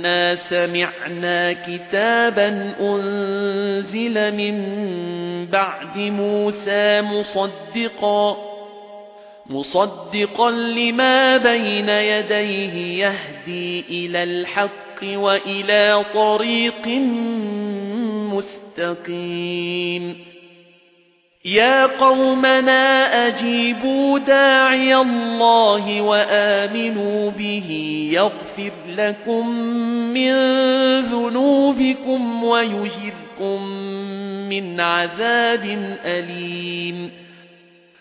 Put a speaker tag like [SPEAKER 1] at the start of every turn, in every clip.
[SPEAKER 1] إِنَّا سَمِعْنَا كِتَابًا أُنزِلَ مِن بَعْدِ مُوسَى مُصَدِّقًا مُصَدِّقًا لِمَا بَيْنَ يَدَيْهِ يَهْدِي إِلَى الْحَقِّ وَإِلَى طَرِيقٍ مُسْتَقِيمٍ. يَا قَوْمَنَا أَجِيبُوا دَاعِيَ اللَّهِ وَآمِنُوا بِهِ يَغْفِرْ لَكُم مِّن ذُنُوبِكُمْ وَيُجِرْكُم مِّنْ عَذَابٍ أَلِيمٍ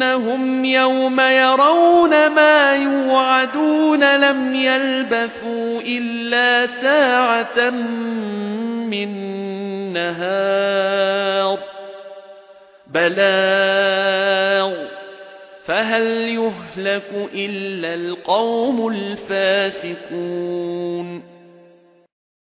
[SPEAKER 1] كأنهم يوم يرون ما يوعدون لم يلبثوا إلا ساعة من نهار. بلاغ. فهل يهلك إلا القوم الفاسقون؟